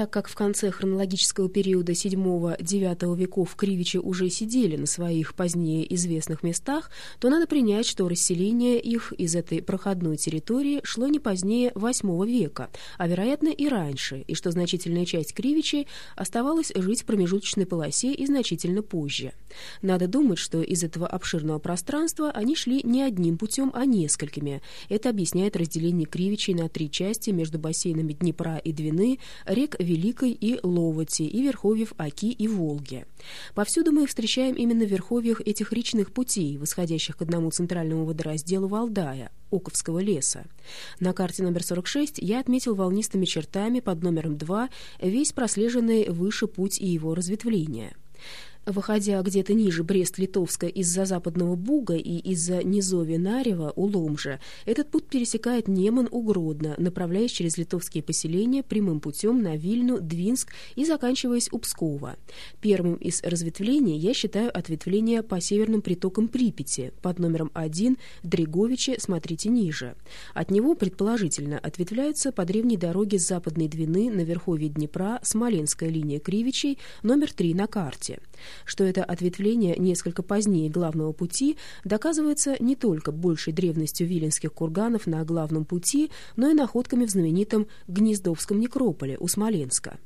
Так как в конце хронологического периода VII-IX веков кривичи уже сидели на своих позднее известных местах, то надо принять, что расселение их из этой проходной территории шло не позднее VIII века, а, вероятно, и раньше, и что значительная часть кривичей оставалась жить в промежуточной полосе и значительно позже. Надо думать, что из этого обширного пространства они шли не одним путем, а несколькими. Это объясняет разделение кривичей на три части между бассейнами Днепра и Двины, рек Великой и Ловоти, и верховьев Оки и Волги. Повсюду мы их встречаем именно в верховьях этих речных путей, восходящих к одному центральному водоразделу Валдая, Оковского леса. На карте номер 46 я отметил волнистыми чертами под номером 2 весь прослеженный выше путь и его разветвление. Выходя где-то ниже Брест-Литовска из-за западного Буга и из-за низови Нарева у Ломжа, этот путь пересекает Неман у Гродно, направляясь через литовские поселения прямым путем на Вильну, Двинск и заканчиваясь у Пскова. Первым из разветвлений я считаю ответвление по северным притокам Припяти под номером 1 Дреговичи, смотрите ниже. От него, предположительно, ответвляются по древней дороге с западной Двины на верховье Днепра Смоленская линия Кривичей, номер 3 на карте. Что это ответвление несколько позднее главного пути доказывается не только большей древностью виленских курганов на главном пути, но и находками в знаменитом Гнездовском некрополе у Смоленска.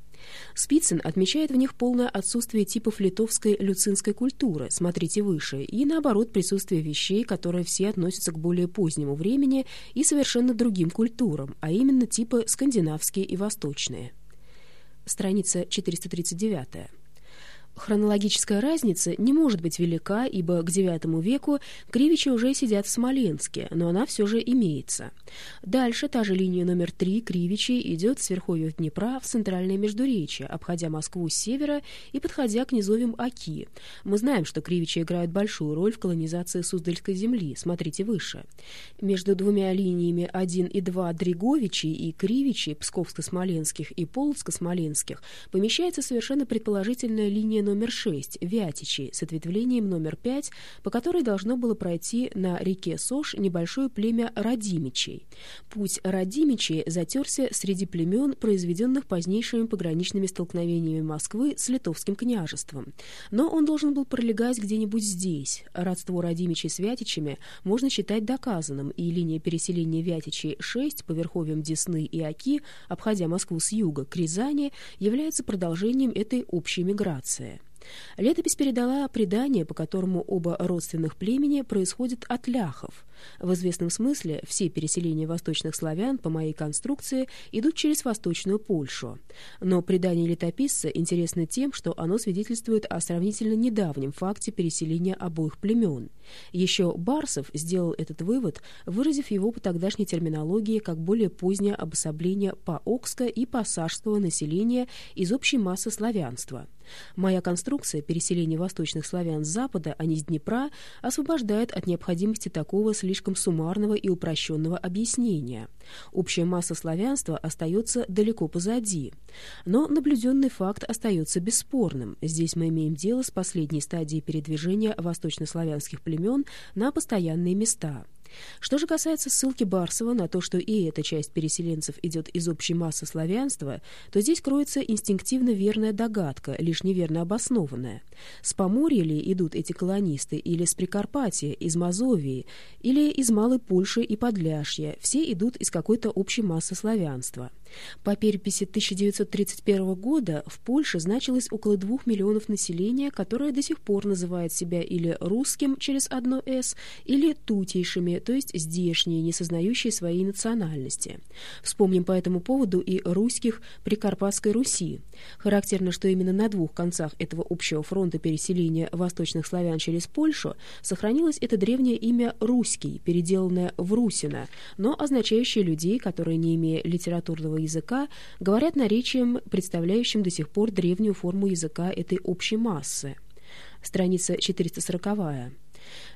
Спицын отмечает в них полное отсутствие типов литовской люцинской культуры, смотрите выше, и наоборот присутствие вещей, которые все относятся к более позднему времени и совершенно другим культурам, а именно типы скандинавские и восточные. Страница 439. Хронологическая разница не может быть велика, ибо к IX веку кривичи уже сидят в Смоленске, но она все же имеется. Дальше та же линия номер 3 кривичи идет с верховьев Днепра в центральное Междуречье, обходя Москву с севера и подходя к низовьям Оки. Мы знаем, что кривичи играют большую роль в колонизации Суздальской земли, смотрите выше. Между двумя линиями 1 и 2 Дриговичи и Кривичи, Псковско-Смоленских и Полоцко-Смоленских, помещается совершенно предположительная линия номер 6 Вятичи с ответвлением номер 5, по которой должно было пройти на реке Сош небольшое племя Радимичей. Путь Радимичей затерся среди племен, произведенных позднейшими пограничными столкновениями Москвы с Литовским княжеством. Но он должен был пролегать где-нибудь здесь. Родство Радимичей с Вятичами можно считать доказанным, и линия переселения Вятичей 6 по верховьям Десны и Оки, обходя Москву с юга к Рязани, является продолжением этой общей миграции. Летопись передала предание, по которому оба родственных племени происходят от ляхов. В известном смысле все переселения восточных славян по моей конструкции идут через Восточную Польшу. Но предание летописца интересно тем, что оно свидетельствует о сравнительно недавнем факте переселения обоих племен. Еще Барсов сделал этот вывод, выразив его по тогдашней терминологии как более позднее обособление по-окска и по-сашского населения из общей массы славянства. Моя конструкция переселения восточных славян с запада, а не с Днепра, освобождает от необходимости такого слишком суммарного и упрощенного объяснения. Общая масса славянства остается далеко позади. Но наблюденный факт остается бесспорным. Здесь мы имеем дело с последней стадией передвижения восточнославянских племен на постоянные места – что же касается ссылки Барсова на то, что и эта часть переселенцев идет из общей массы славянства, то здесь кроется инстинктивно верная догадка, лишь неверно обоснованная. С Поморья ли идут эти колонисты, или с Прикарпатия, из Мазовии, или из Малой Польши и Подляшья, все идут из какой-то общей массы славянства. По переписи 1931 года в Польше значилось около двух миллионов населения, которое до сих пор называет себя или русским через одно «с», или тутейшими, то есть здешние, не сознающие своей национальности. Вспомним по этому поводу и русских Прикарпатской Руси. Характерно, что именно на двух концах этого общего фронта переселения восточных славян через Польшу сохранилось это древнее имя «русский», переделанное в «русина», но означающее людей, которые, не имея литературного языка, говорят наречием, представляющим до сих пор древнюю форму языка этой общей массы. Страница 440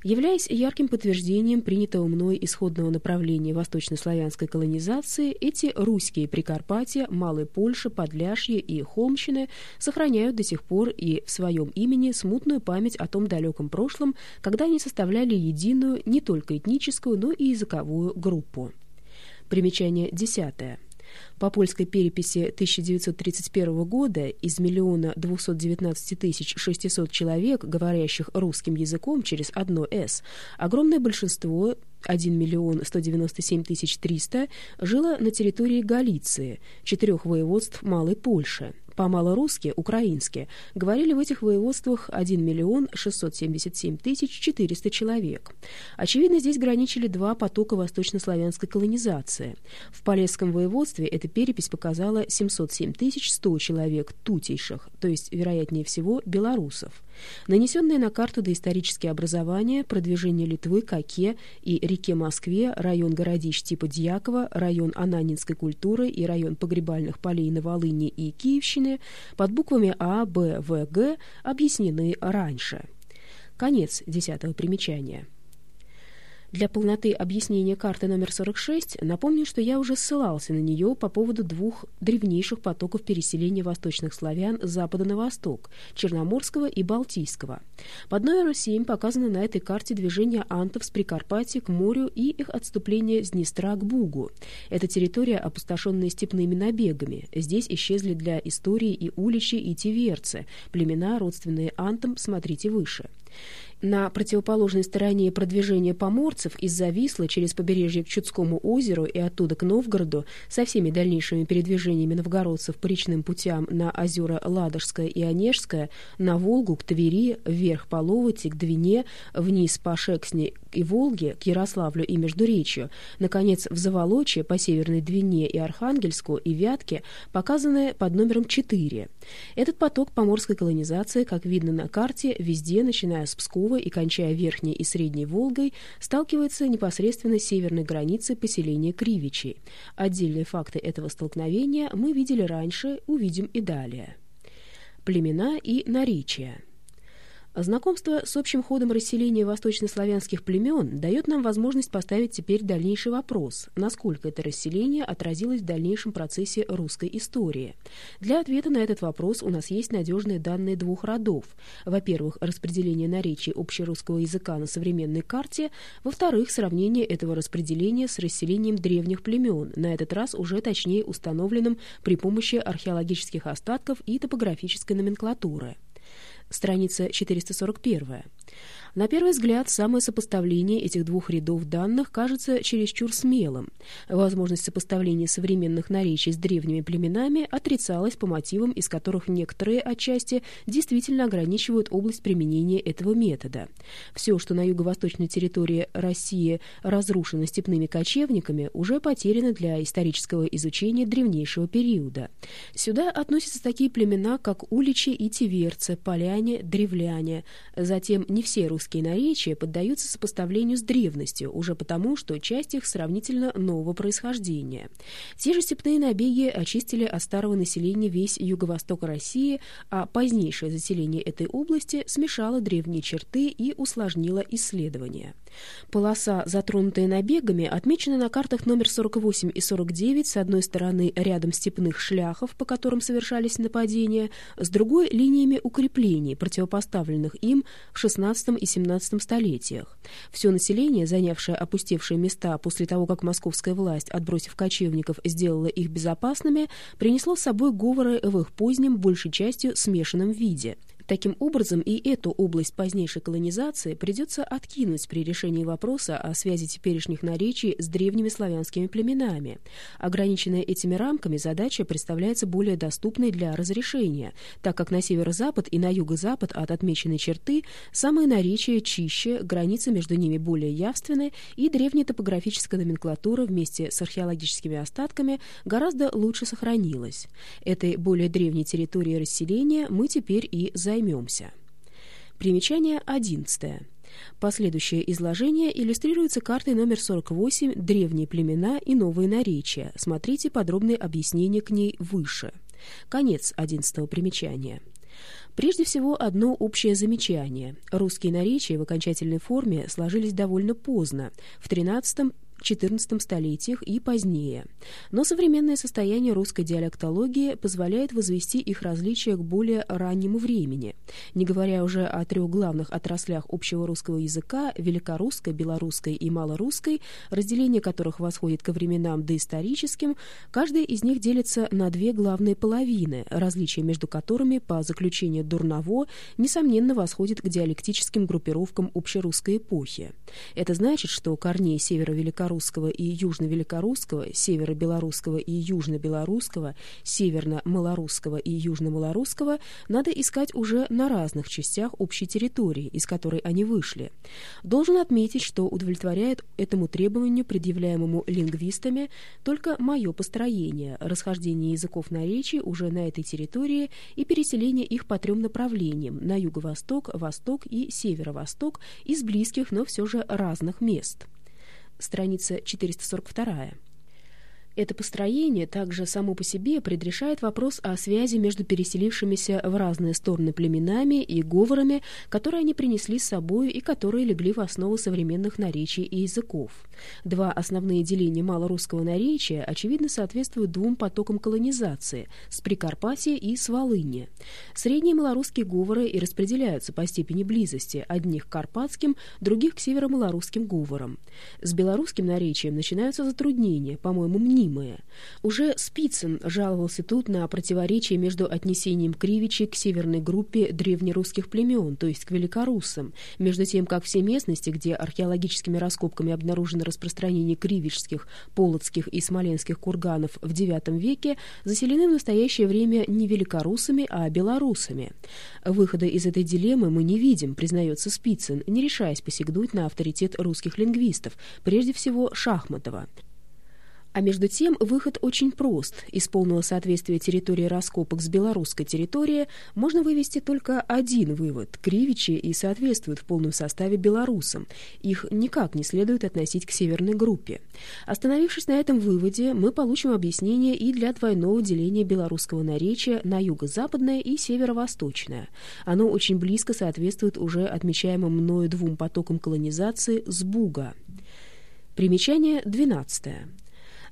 являясь ярким подтверждением принятого мной исходного направления восточнославянской колонизации, эти русские Прикарпатья, Малой Польши, Подляшье и Холмщины сохраняют до сих пор и в своем имени смутную память о том далеком прошлом, когда они составляли единую не только этническую, но и языковую группу. Примечание десятое. По польской переписи 1931 года из миллиона 219 тысяч 600 человек, говорящих русским языком через одно «с», огромное большинство 1 миллион 197 тысяч 300 жило на территории Галиции, четырех воеводств Малой Польши. По-малорусски, украински, говорили в этих воеводствах 1 миллион 677 тысяч 400 человек. Очевидно, здесь граничили два потока восточнославянской колонизации. В Полесском воеводстве эта перепись показала 707 тысяч 100 человек тутейших, то есть, вероятнее всего, белорусов. Нанесенные на карту доисторические образования, продвижение Литвы к Оке и реке Москве, район городищ типа Дьякова, район ананинской культуры и район погребальных полей на Волыни и Киевщине под буквами А, Б, В, Г объяснены раньше. Конец десятого примечания. Для полноты объяснения карты номер 46 напомню, что я уже ссылался на нее по поводу двух древнейших потоков переселения восточных славян с запада на восток – Черноморского и Балтийского. Под номером 7 показано на этой карте движение антов с Прикарпатья к морю и их отступление с Днестра к Бугу. Это территория, опустошенная степными набегами. Здесь исчезли для истории и уличи, и тиверцы, племена, родственные антам, смотрите выше. На противоположной стороне продвижения поморцев из-за Вислы через побережье к Чудскому озеру и оттуда к Новгороду со всеми дальнейшими передвижениями новгородцев по речным путям на озера Ладожское и Онежское, на Волгу, к Твери, вверх по Ловоти, к Двине, вниз по Шексне и Волге, к Ярославлю и Междуречью, наконец, в Заволочье по Северной Двине и Архангельску и Вятке, показанное под номером 4. Этот поток поморской колонизации, как видно на карте, везде, начиная с Пскова, и кончая Верхней и Средней Волгой, сталкивается непосредственно с северной границей поселения Кривичей. Отдельные факты этого столкновения мы видели раньше, увидим и далее. Племена и наречия – Знакомство с общим ходом расселения восточнославянских племен дает нам возможность поставить теперь дальнейший вопрос, насколько это расселение отразилось в дальнейшем процессе русской истории. Для ответа на этот вопрос у нас есть надежные данные двух родов. Во-первых, распределение наречий общерусского языка на современной карте, во-вторых, сравнение этого распределения с расселением древних племен, на этот раз уже точнее установленным при помощи археологических остатков и топографической номенклатуры страница 441. На первый взгляд, самое сопоставление этих двух рядов данных кажется чересчур смелым. Возможность сопоставления современных наречий с древними племенами отрицалась по мотивам, из которых некоторые отчасти действительно ограничивают область применения этого метода. Все, что на юго-восточной территории России разрушено степными кочевниками, уже потеряно для исторического изучения древнейшего периода. Сюда относятся такие племена, как уличи и тиверцы, поляне, древляне. Затем не все русские русские наречия поддаются сопоставлению с древностью, уже потому, что часть их сравнительно нового происхождения. Те же степные набеги очистили от старого населения весь юго-восток России, а позднейшее заселение этой области смешало древние черты и усложнило исследования. Полоса, затронутая набегами, отмечена на картах номер 48 и 49, с одной стороны рядом степных шляхов, по которым совершались нападения, с другой — линиями укреплений, противопоставленных им в XVI и XVII столетиях. Все население, занявшее опустевшие места после того, как московская власть, отбросив кочевников, сделала их безопасными, принесло с собой говоры в их позднем, большей частью смешанном виде — Таким образом, и эту область позднейшей колонизации придется откинуть при решении вопроса о связи теперешних наречий с древними славянскими племенами. Ограниченная этими рамками, задача представляется более доступной для разрешения, так как на северо-запад и на юго-запад от отмеченной черты самые наречия чище, границы между ними более явственны, и древняя топографическая номенклатура вместе с археологическими остатками гораздо лучше сохранилась. Этой более древней территории расселения мы теперь и займемся займемся. Примечание 11. Последующее изложение иллюстрируется картой номер 48 «Древние племена и новые наречия». Смотрите подробные объяснения к ней выше. Конец 11 примечания. Прежде всего, одно общее замечание. Русские наречия в окончательной форме сложились довольно поздно, в XIII XIV столетиях и позднее. Но современное состояние русской диалектологии позволяет возвести их различия к более раннему времени, не говоря уже о трех главных отраслях общего русского языка – великорусской, белорусской и малорусской, разделение которых восходит ко временам доисторическим, каждая из них делится на две главные половины, различия между которыми, по заключению Дурново, несомненно восходит к диалектическим группировкам общерусской эпохи. Это значит, что корней северо-великорусского и южно-великорусского, северо-белорусского и южно-белорусского, северно-малорусского и южно-малорусского надо искать уже на разных частях общей территории, из которой они вышли. Должен отметить, что удовлетворяет этому требованию, предъявляемому лингвистами, только мое построение, расхождение языков наречий уже на этой территории и переселение их по трем направлениям – на юго-восток, восток и северо-восток из близких, но все же разных мест. Страница 442. Это построение также само по себе предрешает вопрос о связи между переселившимися в разные стороны племенами и говорами, которые они принесли с собой и которые легли в основу современных наречий и языков. Два основные деления малорусского наречия, очевидно, соответствуют двум потокам колонизации – с Прикарпатья и с Волыни. Средние малорусские говоры и распределяются по степени близости, одних к карпатским, других к северо-малорусским говорам. С белорусским наречием начинаются затруднения, по-моему, мнимые, мнимое. Уже Спицын жаловался тут на противоречие между отнесением Кривичей к северной группе древнерусских племен, то есть к великоруссам, между тем, как все местности, где археологическими раскопками обнаружено распространение кривичских, полоцких и смоленских курганов в IX веке, заселены в настоящее время не великорусами, а белорусами. Выхода из этой дилеммы мы не видим, признается Спицын, не решаясь посягнуть на авторитет русских лингвистов, прежде всего Шахматова. А между тем выход очень прост. Из полного соответствия территории раскопок с белорусской территорией можно вывести только один вывод. Кривичи и соответствуют в полном составе белорусам. Их никак не следует относить к северной группе. Остановившись на этом выводе, мы получим объяснение и для двойного деления белорусского наречия на юго-западное и северо-восточное. Оно очень близко соответствует уже отмечаемым мною двум потокам колонизации с Буга. Примечание 12.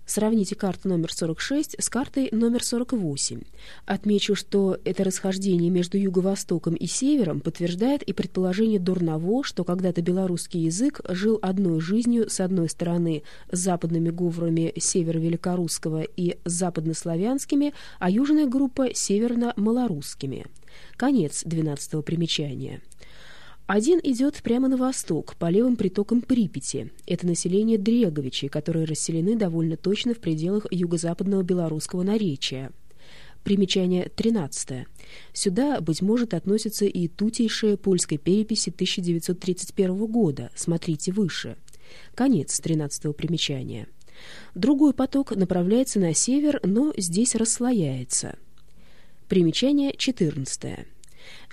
Сравните карту номер 46 с картой номер 48. Отмечу, что это расхождение между юго-востоком и севером подтверждает и предположение Дурново, что когда-то белорусский язык жил одной жизнью с одной стороны с западными говорами северо-великорусского и западнославянскими, а южная группа северно-малорусскими. Конец 12 примечания. Один идет прямо на восток, по левым притокам Припяти. Это население Дреговичей, которые расселены довольно точно в пределах юго-западного белорусского наречия. Примечание 13. Сюда, быть может, относится и тутейшая польской переписи 1931 года. Смотрите выше. Конец 13 примечания. Другой поток направляется на север, но здесь расслояется. Примечание 14.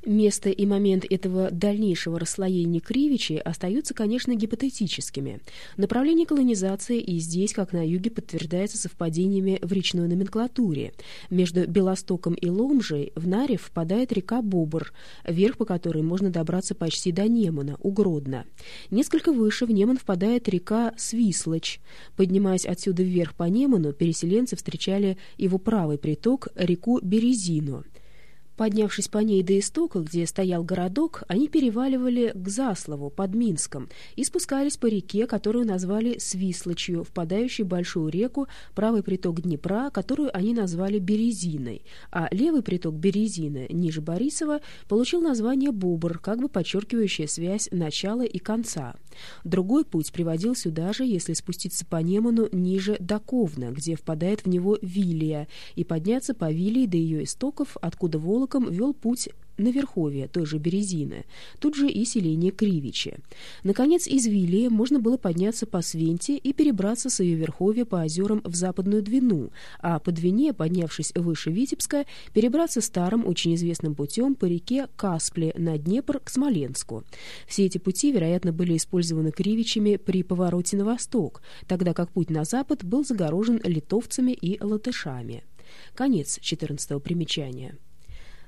Место и момент этого дальнейшего расслоения Кривичи остаются, конечно, гипотетическими. Направление колонизации и здесь, как на юге, подтверждается совпадениями в речной номенклатуре. Между Белостоком и Ломжей в Наре впадает река Бобр, вверх по которой можно добраться почти до Немана, у Гродно. Несколько выше в Неман впадает река Свислочь. Поднимаясь отсюда вверх по Неману, переселенцы встречали его правый приток, реку Березину. Поднявшись по ней до истока, где стоял городок, они переваливали к Заслову под Минском и спускались по реке, которую назвали Свислочью, впадающей в большую реку, правый приток Днепра, которую они назвали Березиной, а левый приток Березины, ниже Борисова, получил название Бобр, как бы подчеркивающее связь начала и конца. Другой путь приводил сюда же, если спуститься по Неману ниже Доковна, где впадает в него Вилия, и подняться по Вилии до ее истоков, откуда Волоком вел путь на Верховье, той же Березины, тут же и селение Кривичи. Наконец, из Вилии можно было подняться по Свенте и перебраться с ее Верховья по озерам в Западную Двину, а по Двине, поднявшись выше Витебска, перебраться старым, очень известным путем по реке Каспле на Днепр к Смоленску. Все эти пути, вероятно, были использованы Кривичами при повороте на восток, тогда как путь на запад был загорожен литовцами и латышами. Конец 14 примечания.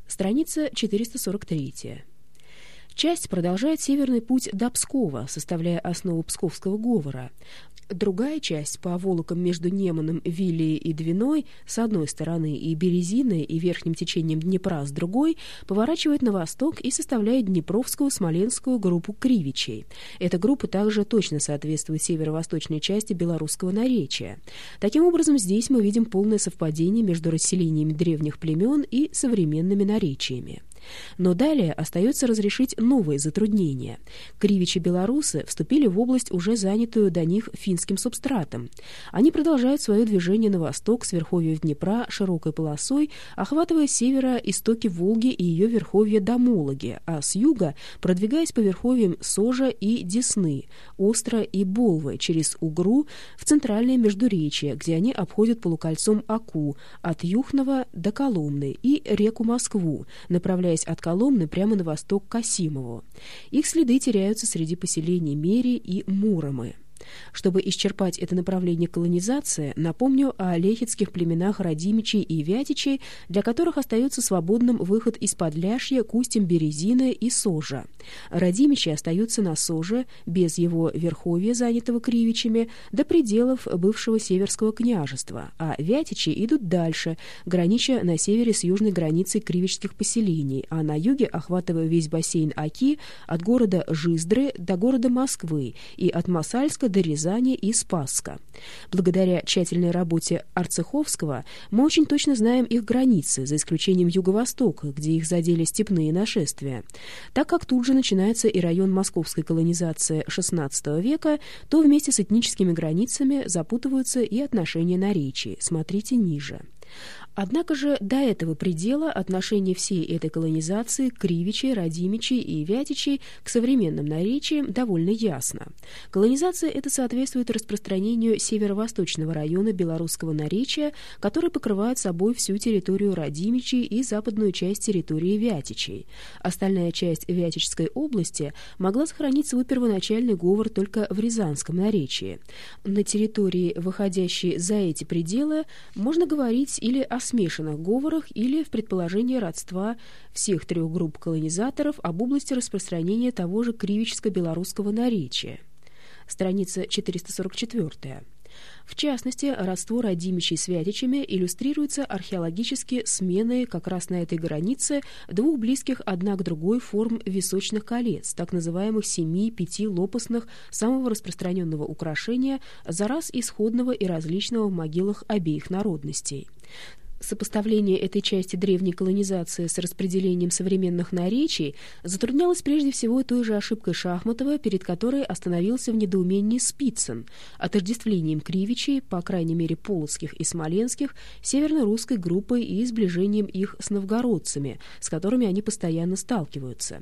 Страница 443. Часть продолжает северный путь до Пскова, составляя основу псковского говора. Другая часть по волокам между Неманом, Вилией и Двиной с одной стороны и Березиной и верхним течением Днепра с другой поворачивает на восток и составляет Днепровскую Смоленскую группу Кривичей. Эта группа также точно соответствует северо-восточной части белорусского наречия. Таким образом, здесь мы видим полное совпадение между расселениями древних племен и современными наречиями. Но далее остается разрешить новые затруднения. Кривичи-белорусы вступили в область, уже занятую до них финским субстратом. Они продолжают свое движение на восток с верховья Днепра широкой полосой, охватывая севера истоки Волги и ее верховья до Мологи, а с юга продвигаясь по верховьям Сожа и Десны, Остра и Болвы через Угру в центральное Междуречье, где они обходят полукольцом Аку от Юхнова до Коломны и реку Москву, направляя направляясь от Коломны прямо на восток к Касимову. Их следы теряются среди поселений Мери и Муромы. Чтобы исчерпать это направление колонизации, напомню о лехицких племенах Радимичей и Вятичей, для которых остается свободным выход из Подляшья к устьям Березины и Сожа. Радимичи остаются на Соже, без его верховья, занятого Кривичами, до пределов бывшего Северского княжества, а Вятичи идут дальше, гранича на севере с южной границей кривичских поселений, а на юге охватывая весь бассейн Аки от города Жиздры до города Москвы и от Масальска до Рязани и Спасска. Благодаря тщательной работе Арцеховского мы очень точно знаем их границы, за исключением юго-востока, где их задели степные нашествия. Так как тут же начинается и район московской колонизации XVI века, то вместе с этническими границами запутываются и отношения наречий. Смотрите ниже. Однако же до этого предела отношение всей этой колонизации Кривичей, Радимичей и Вятичей к современным наречиям довольно ясно. Колонизация эта соответствует распространению северо-восточного района белорусского наречия, который покрывает собой всю территорию Радимичей и западную часть территории Вятичей. Остальная часть Вятичской области могла сохранить свой первоначальный говор только в рязанском наречии. На территории, выходящей за эти пределы, можно говорить или о смешанных говорах или в предположении родства всех трех групп колонизаторов об области распространения того же кривическо-белорусского наречия. Страница 444. В частности, родство родимичей с вятичами иллюстрируется археологически сменой как раз на этой границе двух близких одна к другой форм височных колец, так называемых семи-пяти лопастных самого распространенного украшения за раз исходного и различного в могилах обеих народностей. Сопоставление этой части древней колонизации с распределением современных наречий затруднялось прежде всего той же ошибкой Шахматова, перед которой остановился в недоумении Спицын, отождествлением кривичей, по крайней мере полоцких и смоленских, северно-русской группой и сближением их с новгородцами, с которыми они постоянно сталкиваются.